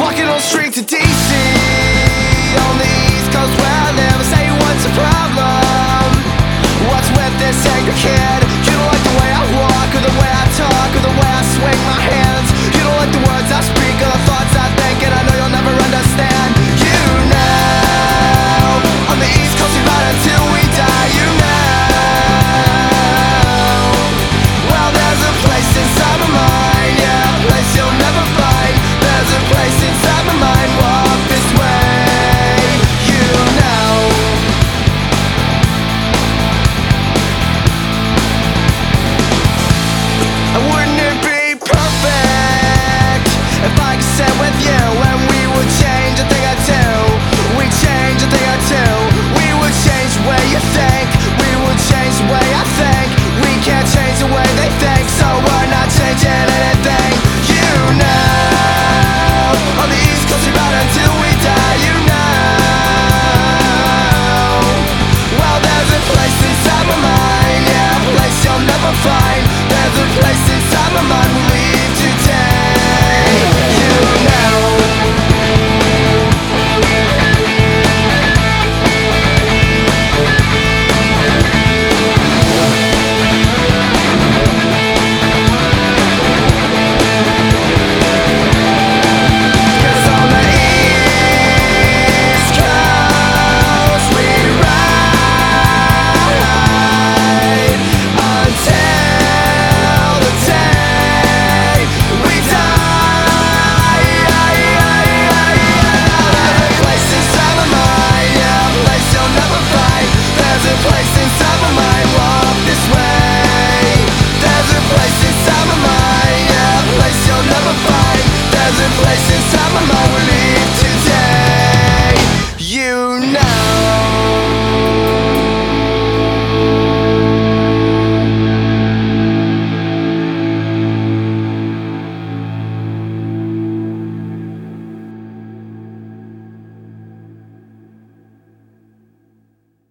Walking on street to DC inside